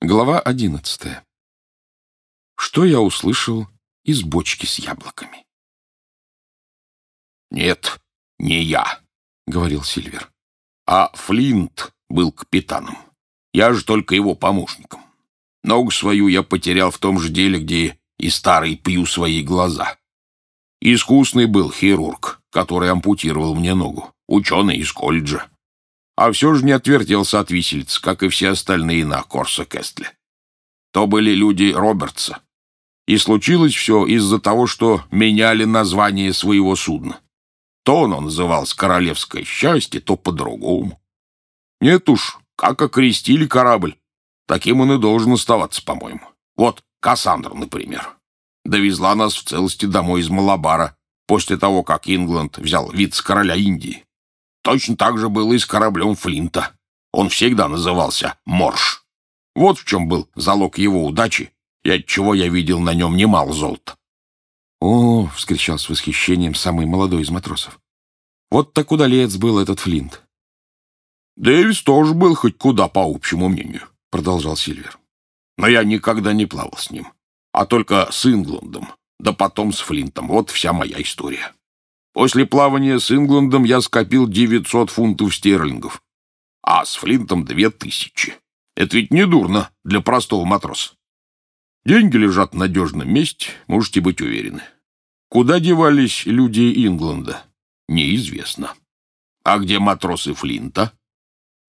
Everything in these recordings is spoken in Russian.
Глава одиннадцатая. Что я услышал из бочки с яблоками? «Нет, не я», — говорил Сильвер. «А Флинт был капитаном. Я же только его помощником. Ногу свою я потерял в том же деле, где и старый пью свои глаза. Искусный был хирург, который ампутировал мне ногу, ученый из колледжа а все же не отвертелся от виселиц, как и все остальные на Корсо Кестле. То были люди Робертса. И случилось все из-за того, что меняли название своего судна. То он назывался «Королевское счастье», то по-другому. Нет уж, как окрестили корабль, таким он и должен оставаться, по-моему. Вот Кассандра, например. Довезла нас в целости домой из Малабара после того, как Ингланд взял вице-короля Индии. Точно так же было и с кораблем Флинта. Он всегда назывался Морш. Вот в чем был залог его удачи, и отчего я видел на нем немало золота. «О!» — вскричал с восхищением самый молодой из матросов. «Вот так удалец был этот Флинт». «Дэвис тоже был хоть куда, по общему мнению», — продолжал Сильвер. «Но я никогда не плавал с ним, а только с Ингландом, да потом с Флинтом. Вот вся моя история». После плавания с Ингландом я скопил 900 фунтов стерлингов, а с Флинтом — две тысячи. Это ведь не дурно для простого матроса. Деньги лежат в надежном месте, можете быть уверены. Куда девались люди Ингланда? Неизвестно. А где матросы Флинта?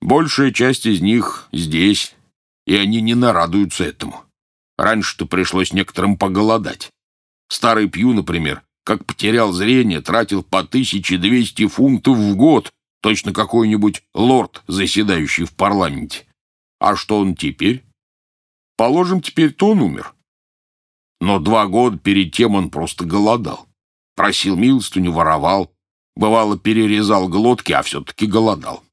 Большая часть из них здесь, и они не нарадуются этому. Раньше-то пришлось некоторым поголодать. Старый Пью, например, как потерял зрение, тратил по 1200 фунтов в год, точно какой-нибудь лорд, заседающий в парламенте. А что он теперь? Положим, теперь-то он умер. Но два года перед тем он просто голодал. Просил милостыню, воровал. Бывало, перерезал глотки, а все-таки голодал.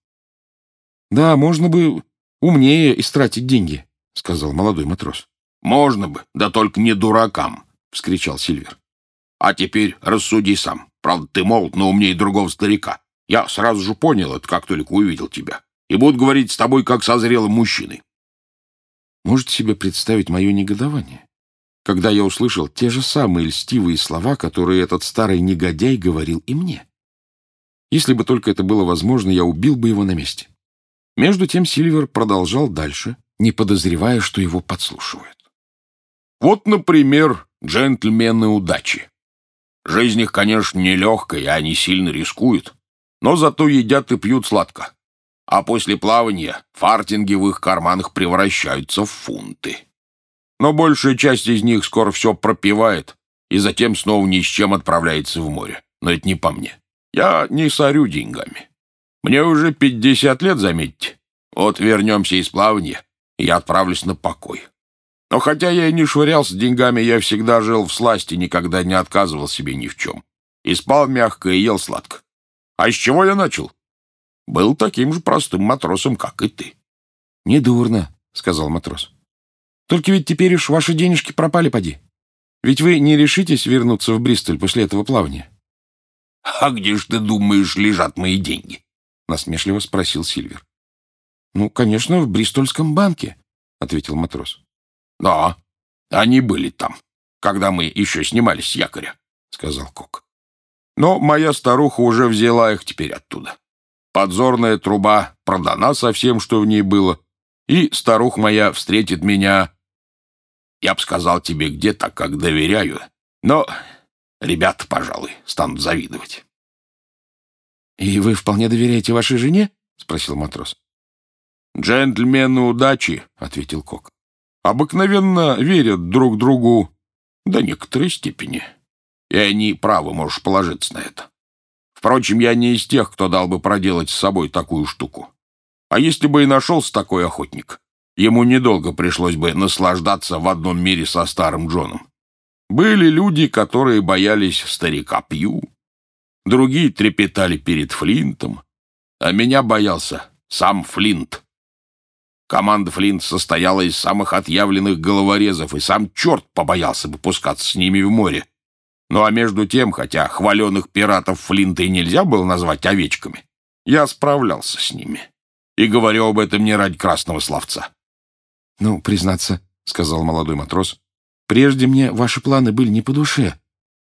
«Да, можно бы умнее истратить деньги», — сказал молодой матрос. «Можно бы, да только не дуракам», — вскричал Сильвер. А теперь рассуди сам. Правда, ты молод, но умнее другого старика. Я сразу же понял это, как только увидел тебя. И буду говорить с тобой, как со зрелым мужчиной. Можете себе представить мое негодование, когда я услышал те же самые льстивые слова, которые этот старый негодяй говорил и мне? Если бы только это было возможно, я убил бы его на месте. Между тем Сильвер продолжал дальше, не подозревая, что его подслушивают. Вот, например, джентльмены удачи. Жизнь их, конечно, нелегкая, они сильно рискуют, но зато едят и пьют сладко. А после плавания фартинги в их карманах превращаются в фунты. Но большая часть из них скоро все пропивает и затем снова ни с чем отправляется в море. Но это не по мне. Я не сорю деньгами. Мне уже пятьдесят лет, заметьте. Вот вернемся из плавания, и я отправлюсь на покой. Но хотя я и не швырялся деньгами, я всегда жил в сласти, никогда не отказывал себе ни в чем. И спал мягко, и ел сладко. А с чего я начал? Был таким же простым матросом, как и ты. — Недурно, — сказал матрос. — Только ведь теперь уж ваши денежки пропали, поди. Ведь вы не решитесь вернуться в Бристоль после этого плавания? — А где ж ты думаешь лежат мои деньги? — насмешливо спросил Сильвер. — Ну, конечно, в Бристольском банке, — ответил матрос. «Да, они были там, когда мы еще снимались с якоря», — сказал Кок. «Но моя старуха уже взяла их теперь оттуда. Подзорная труба продана со всем, что в ней было, и старуха моя встретит меня, я бы сказал тебе где, так как доверяю, но ребята, пожалуй, станут завидовать». «И вы вполне доверяете вашей жене?» — спросил матрос. «Джентльмены удачи», — ответил Кок обыкновенно верят друг другу до некоторой степени. И они правы, можешь положиться на это. Впрочем, я не из тех, кто дал бы проделать с собой такую штуку. А если бы и нашелся такой охотник, ему недолго пришлось бы наслаждаться в одном мире со старым Джоном. Были люди, которые боялись старика Пью, другие трепетали перед Флинтом, а меня боялся сам Флинт. Команда Флинт состояла из самых отъявленных головорезов, и сам черт побоялся бы пускаться с ними в море. Ну а между тем, хотя хваленых пиратов Флинта и нельзя было назвать овечками, я справлялся с ними. И говорю об этом не ради красного словца. «Ну, признаться», — сказал молодой матрос, — «прежде мне ваши планы были не по душе.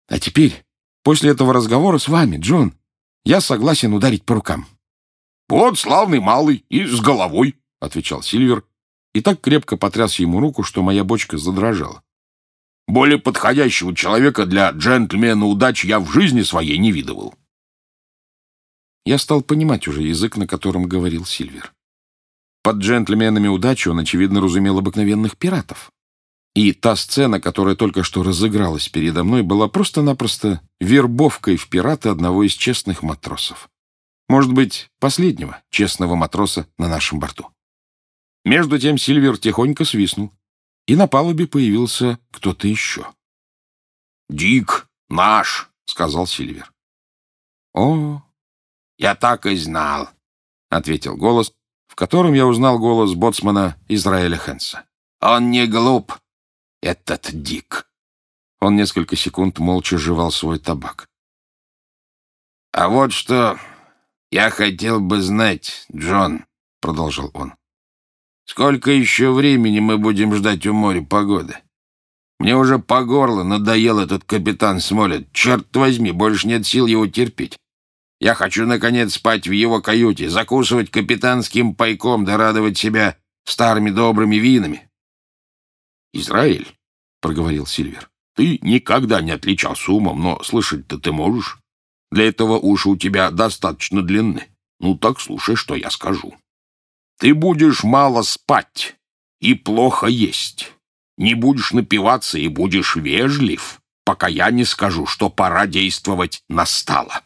А теперь, после этого разговора с вами, Джон, я согласен ударить по рукам». «Вот славный малый и с головой», — отвечал Сильвер, и так крепко потряс ему руку, что моя бочка задрожала. «Более подходящего человека для джентльмена удачи я в жизни своей не видывал». Я стал понимать уже язык, на котором говорил Сильвер. Под джентльменами удачи он, очевидно, разумел обыкновенных пиратов. И та сцена, которая только что разыгралась передо мной, была просто-напросто вербовкой в пираты одного из честных матросов. Может быть, последнего честного матроса на нашем борту. Между тем Сильвер тихонько свистнул, и на палубе появился кто-то еще. «Дик наш», — сказал Сильвер. «О, я так и знал», — ответил голос, в котором я узнал голос боцмана Израиля Хенса. «Он не глуп, этот Дик». Он несколько секунд молча жевал свой табак. «А вот что я хотел бы знать, Джон», — продолжил он. Сколько еще времени мы будем ждать у моря погоды? Мне уже по горло надоел этот капитан Смолет. Черт возьми, больше нет сил его терпеть. Я хочу, наконец, спать в его каюте, закусывать капитанским пайком, да радовать себя старыми добрыми винами. «Израиль», — проговорил Сильвер, — «ты никогда не отличался умом, но слышать-то ты можешь. Для этого уши у тебя достаточно длинны. Ну так слушай, что я скажу. Ты будешь мало спать и плохо есть. Не будешь напиваться и будешь вежлив, пока я не скажу, что пора действовать настало.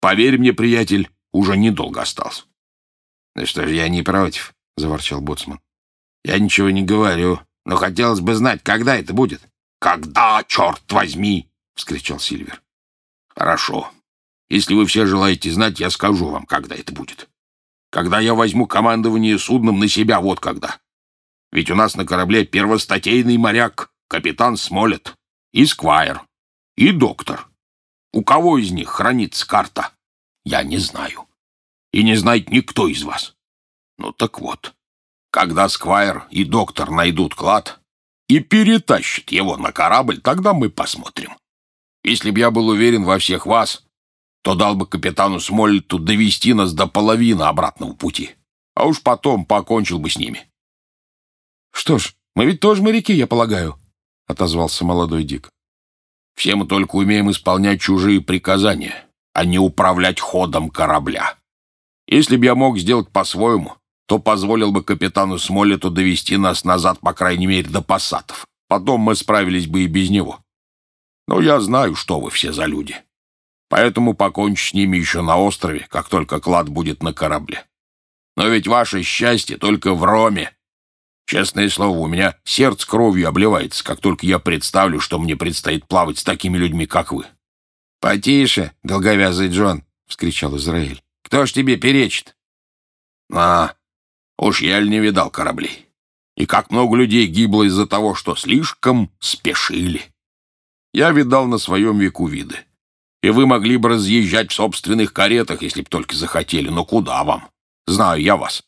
Поверь мне, приятель, уже недолго остался. — Ну что ж, я не против, — заворчал Боцман. — Я ничего не говорю, но хотелось бы знать, когда это будет. — Когда, черт возьми! — вскричал Сильвер. — Хорошо. Если вы все желаете знать, я скажу вам, когда это будет когда я возьму командование судном на себя, вот когда. Ведь у нас на корабле первостатейный моряк, капитан Смолет, и сквайр, и доктор. У кого из них хранится карта? Я не знаю. И не знает никто из вас. Ну так вот, когда сквайр и доктор найдут клад и перетащат его на корабль, тогда мы посмотрим. Если б я был уверен во всех вас, то дал бы капитану Смоллету довести нас до половины обратного пути, а уж потом покончил бы с ними. — Что ж, мы ведь тоже моряки, я полагаю, — отозвался молодой Дик. — Все мы только умеем исполнять чужие приказания, а не управлять ходом корабля. Если б я мог сделать по-своему, то позволил бы капитану Смоллету довести нас назад, по крайней мере, до пассатов. Потом мы справились бы и без него. Но я знаю, что вы все за люди. — Поэтому покончу с ними еще на острове, как только клад будет на корабле. Но ведь ваше счастье только в Роме. Честное слово, у меня сердце кровью обливается, как только я представлю, что мне предстоит плавать с такими людьми, как вы. — Потише, долговязый Джон, — вскричал Израиль. — Кто ж тебе перечит? — А, уж я ли не видал кораблей. И как много людей гибло из-за того, что слишком спешили. Я видал на своем веку виды и вы могли бы разъезжать в собственных каретах, если б только захотели. Но куда вам? Знаю я вас.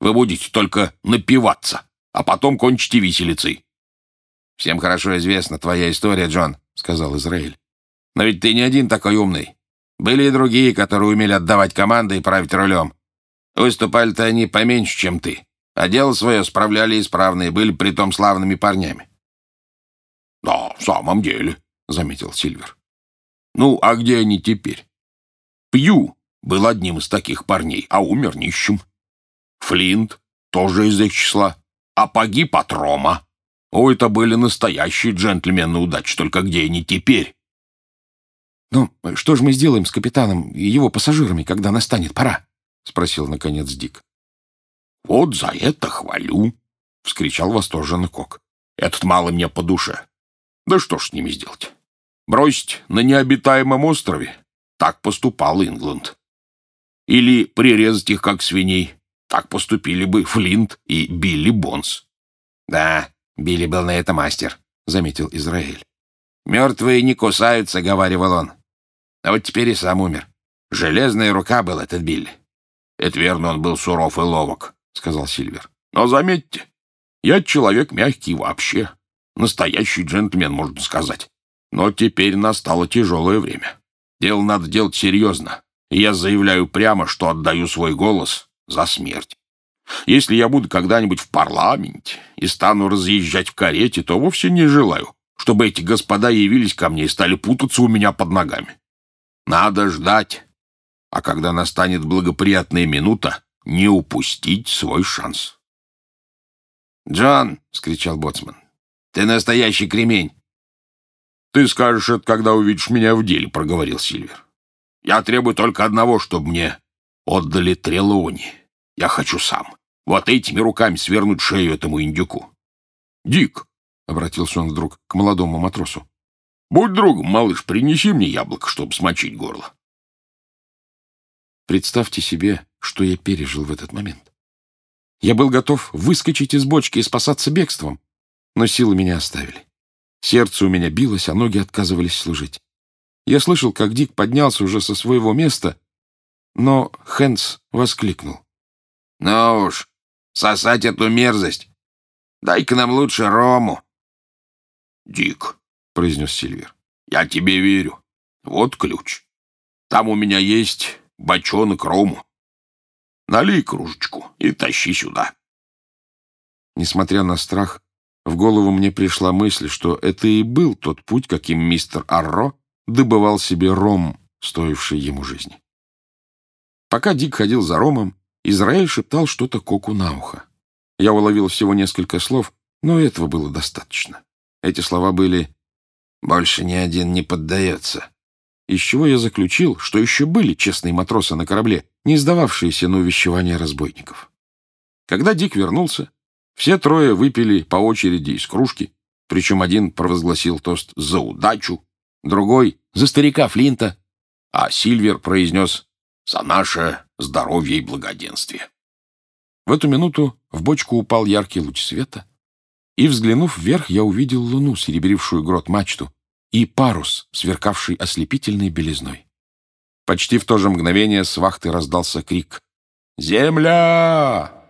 Вы будете только напиваться, а потом кончите виселицей. — Всем хорошо известна твоя история, Джон, — сказал Израиль. — Но ведь ты не один такой умный. Были и другие, которые умели отдавать команды и править рулем. Выступали-то они поменьше, чем ты, а дело свое справляли исправно и были притом славными парнями. — Да, в самом деле, — заметил Сильвер. Ну, а где они теперь? Пью был одним из таких парней, а умер нищим. Флинт тоже из их числа, а погиб от Рома. О, это были настоящие джентльмены удачи, только где они теперь? «Ну, что же мы сделаем с капитаном и его пассажирами, когда настанет пора?» — спросил, наконец, Дик. «Вот за это хвалю!» — вскричал восторженно Кок. «Этот малый мне по душе. Да что ж с ними сделать? Бросить на необитаемом острове? Так поступал Ингланд. Или прирезать их, как свиней? Так поступили бы Флинт и Билли Бонс. Да, Билли был на это мастер, — заметил Израиль. «Мертвые не кусаются», — говаривал он. А вот теперь и сам умер. Железная рука был этот Билли. «Это верно, он был суров и ловок», — сказал Сильвер. «Но заметьте, Я человек мягкий вообще. Настоящий джентльмен, можно сказать. Но теперь настало тяжелое время. Дело надо делать серьезно. И я заявляю прямо, что отдаю свой голос за смерть. Если я буду когда-нибудь в парламенте и стану разъезжать в карете, то вовсе не желаю, чтобы эти господа явились ко мне и стали путаться у меня под ногами. Надо ждать. А когда настанет благоприятная минута, не упустить свой шанс. «Джон!» — скричал боцман. «Ты настоящий кремень!» «Ты скажешь это, когда увидишь меня в деле», — проговорил Сильвер. «Я требую только одного, чтобы мне отдали Трелони. Я хочу сам. Вот этими руками свернуть шею этому индюку». «Дик», — обратился он вдруг к молодому матросу, — «будь другом, малыш, принеси мне яблоко, чтобы смочить горло». Представьте себе, что я пережил в этот момент. Я был готов выскочить из бочки и спасаться бегством, но силы меня оставили. Сердце у меня билось, а ноги отказывались служить. Я слышал, как Дик поднялся уже со своего места, но Хэнс воскликнул. «Ну уж, сосать эту мерзость! Дай-ка нам лучше рому!» «Дик», — произнес Сильвер, — «я тебе верю. Вот ключ. Там у меня есть бочонок рому. Налей кружечку и тащи сюда. Несмотря на страх, в голову мне пришла мысль, что это и был тот путь, каким мистер Арро добывал себе ром, стоивший ему жизни. Пока Дик ходил за ромом, Израиль шептал что-то Коку на ухо. Я уловил всего несколько слов, но этого было достаточно. Эти слова были «Больше ни один не поддается», из чего я заключил, что еще были честные матросы на корабле, не сдававшиеся на увещевание разбойников. Когда Дик вернулся, все трое выпили по очереди из кружки, причем один провозгласил тост «за удачу», другой «за старика Флинта», а Сильвер произнес «за наше здоровье и благоденствие». В эту минуту в бочку упал яркий луч света, и, взглянув вверх, я увидел луну, серебрившую грот мачту, и парус, сверкавший ослепительной белизной. Почти в то же мгновение с вахты раздался крик «Земля!»